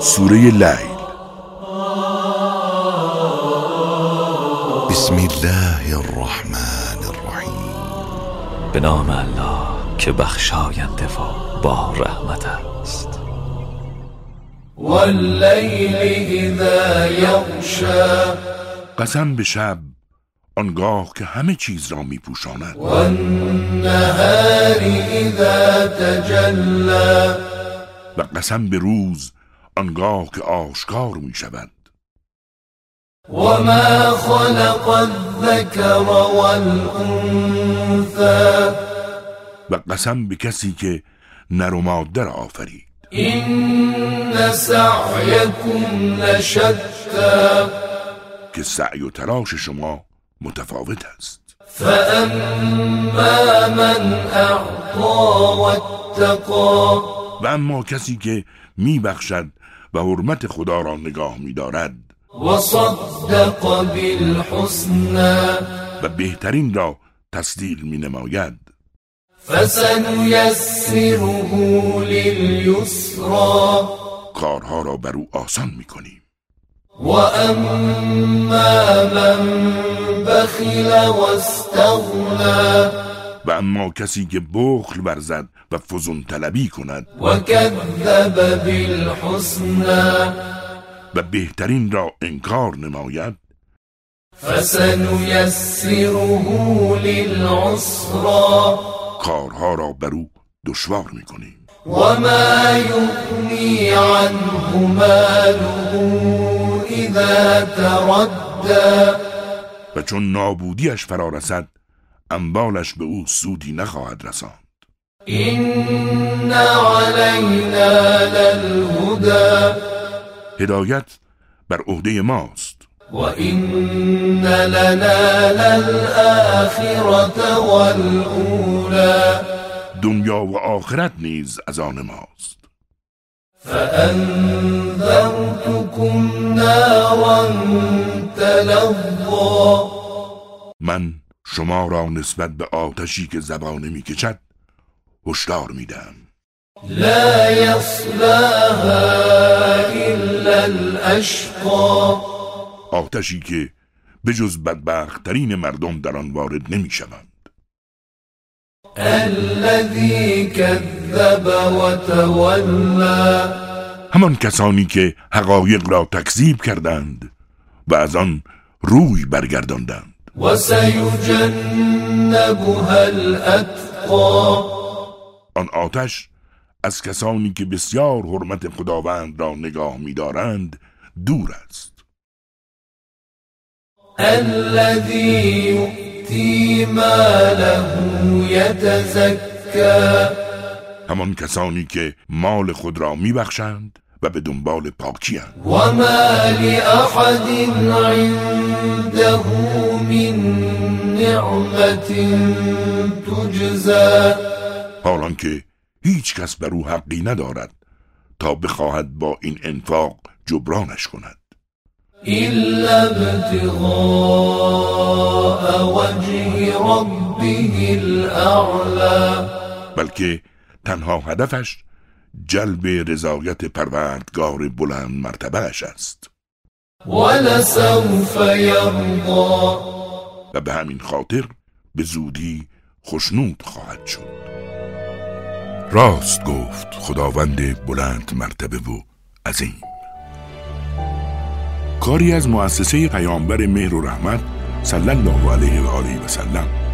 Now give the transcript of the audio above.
سوره لیل. بسم الله الرحمن الرحیم. به نام الله که بخشاینده و با رحمت است. واللیل اذا یغشا. قسم به شب آنگاه که همه چیز را می پوشاند والنهار اذا تجلا و قسم به روز آنگاه که آشکار می شود وما خلق الذكر والأنثى و قسم به کسی که نر و ماده را آفرید. إن سعيكم لشتى که سعی و تلاش شما متفاوت است. فأما من أعطى واتقى و اما کسی که می بخشد و حرمت خدا را نگاه می دارد وصدق بالحسنى و بهترین را تصدیق می نماید فسنيسره لليسرى کارها را بر او آسان می کنیم وأما من بخل واستغنى و اما کسی که بخل ورزد و فزون طلبی کند وكذب بالحسنى و بهترین را انکار نماید فسنيسره للعسرى کارها را بر او دشوار می کنیم وما يغني عنه ماله إذا تردى. و چون نابودیش فرا رسد اموالش به او سودی نخواهد رساند. إن علينا للهدى. هدایت بر عهده ماست. وإن لنا للآخرة والأولى. دنیا و آخرت نیز از آن ماست. فأنذرتكم نارا تلظى. من شما را نسبت به آتشی که زبانه می کشد هشدار می دهم لا يصلاها إلا الأشقى. آتشی که به جز بدبختترین مردم در آن وارد نمی شوند الذي كذب وتولى. همان کسانی که حقایق را تکذیب کردند و از آن روی برگرداندند. وسيجنبها الأتقى. آن آتش از کسانی که بسیار حرمت خداوند را نگاه می‌دارند دور است. الذي يؤتي ماله يتزكى. همان کسانی که مال خود را میبخشند و به دنبال پاکی هند. وما لأحد عنده من نعمة تجزى حالان که هیچ کس بر او حقی ندارد تا بخواهد با این انفاق جبرانش کند إلا ابتغاء وجه ربه الأعلى بلکه تنها هدفش جلب رضایت پروردگار بلند مرتبهش است ولسوف يرضى به همین خاطر به زودی خشنود خواهد شد. راست گفت خداوند بلند مرتبه و عظیم. کاری از مؤسسه پیامبر مهر و رحمت صلی الله علیه و آله و سلم